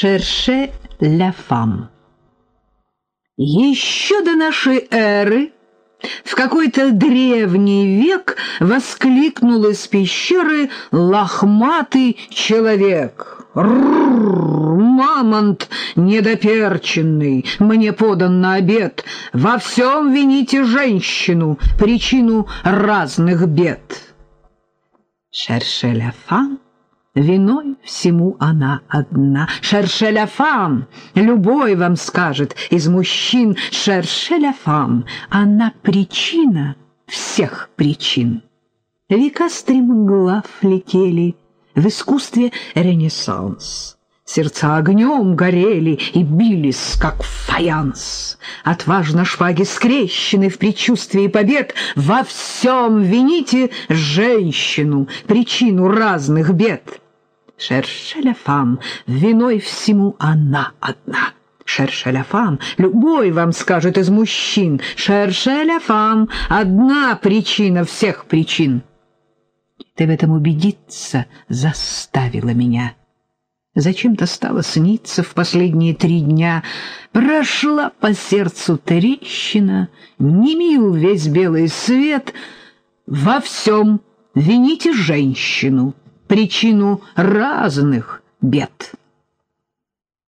Шерше ля фам. Еще до нашей эры в какой-то древний век воскликнул из пещеры лохматый человек. «Рррр, мамонт недоперченный, мне подан на обед. Во всем вините женщину, причину разных бед». Шерше фам Виной всему она одна. Шершеля фам, любой вам скажет из мужчин, шершеля фам, она причина всех причин. Века стремглав летели в искусстве ренессанс. Сердца огнем горели и бились, как фаянс. Отважно шпаги скрещены в предчувствии побед. Во всем вините женщину, причину разных бед. Шершеля фам, виной всему она одна. Шершеля фам, любой вам скажет из мужчин. Шершеля фам, одна причина всех причин. Ты в этом убедиться заставила меня. Зачем-то стало сниться в последние три дня. Прошла по сердцу трещина, не мил весь белый свет. Во всем вините женщину, причину разных бед.